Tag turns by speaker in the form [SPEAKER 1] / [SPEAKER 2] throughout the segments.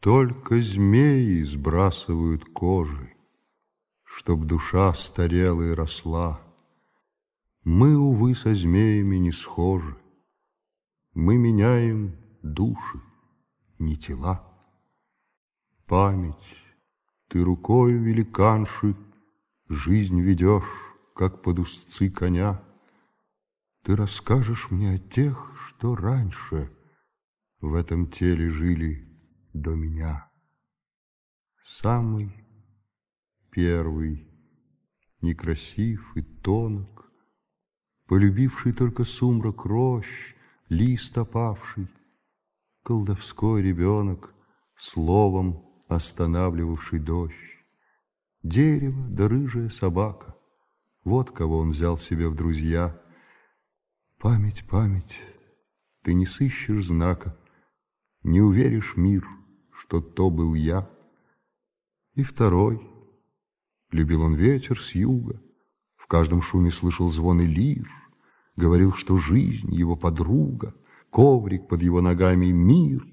[SPEAKER 1] Только змеи сбрасывают кожи, Чтоб душа старела и росла. Мы, увы, со змеями не схожи. Мы меняем души, не тела. Память, ты рукою великанши Жизнь ведешь, как под узцы коня. Ты расскажешь мне о тех, что раньше В этом теле жили до меня. Самый первый, некрасив и тонок, Полюбивший только сумрак рощ, Лист опавший, колдовской ребенок, Словом останавливавший дождь. Дерево да рыжая собака, Вот кого он взял себе в друзья. Память, память, ты не сыщешь знака, Не уверишь мир, что то был я. И второй. Любил он ветер с юга, В каждом шуме слышал звон и лир, Говорил, что жизнь его подруга, Коврик под его ногами мир.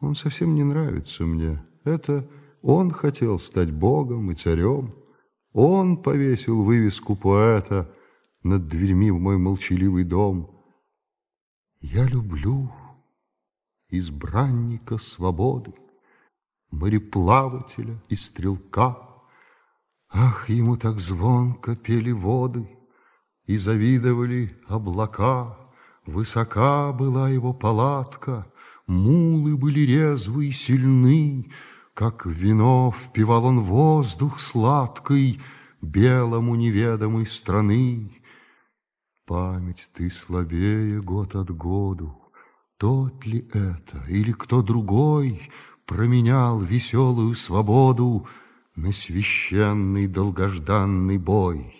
[SPEAKER 1] Он совсем не нравится мне. Это он хотел стать богом и царем. Он повесил вывеску поэта Над дверьми в мой молчаливый дом. Я люблю избранника свободы, мореплавателя и стрелка. Ах, ему так звонко пели воды, и завидовали облака. Высока была его палатка, мулы были резвы и сильны, как вино впивал он воздух сладкий белому неведомой страны. Память ты слабее год от году, тот ли это или кто другой Променял веселую свободу На священный долгожданный бой?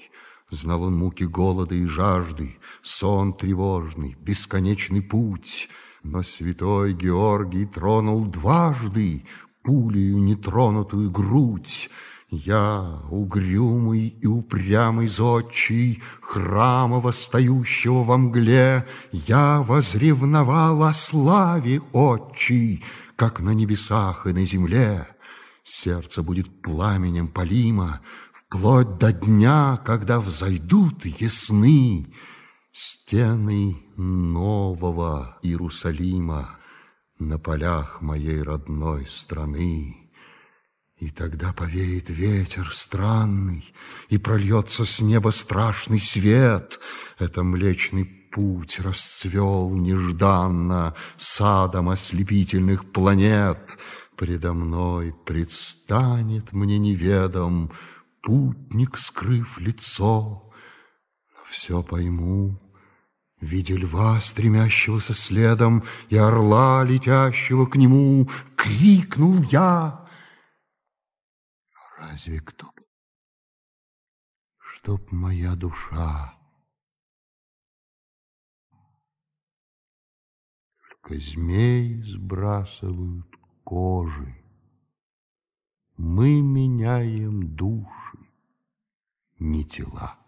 [SPEAKER 1] Знал он муки голода и жажды, Сон тревожный, бесконечный путь, Но святой Георгий тронул дважды Пулею нетронутую грудь, я, угрюмый и упрямый зодчий, Храма восстающего во мгле, Я возревновал о славе отчий, Как на небесах и на земле. Сердце будет пламенем полима, Вплоть до дня, когда взойдут ясны Стены нового Иерусалима На полях моей родной страны. И тогда повеет ветер странный, И прольется с неба страшный свет. Это млечный путь расцвел нежданно Садом ослепительных планет. Предо мной предстанет мне неведом Путник, скрыв лицо, но все пойму. Видя льва, стремящегося следом, И орла, летящего к нему, Крикнул я — Разве кто б, чтоб моя душа. Только змей сбрасывают кожи, Мы меняем души, не тела.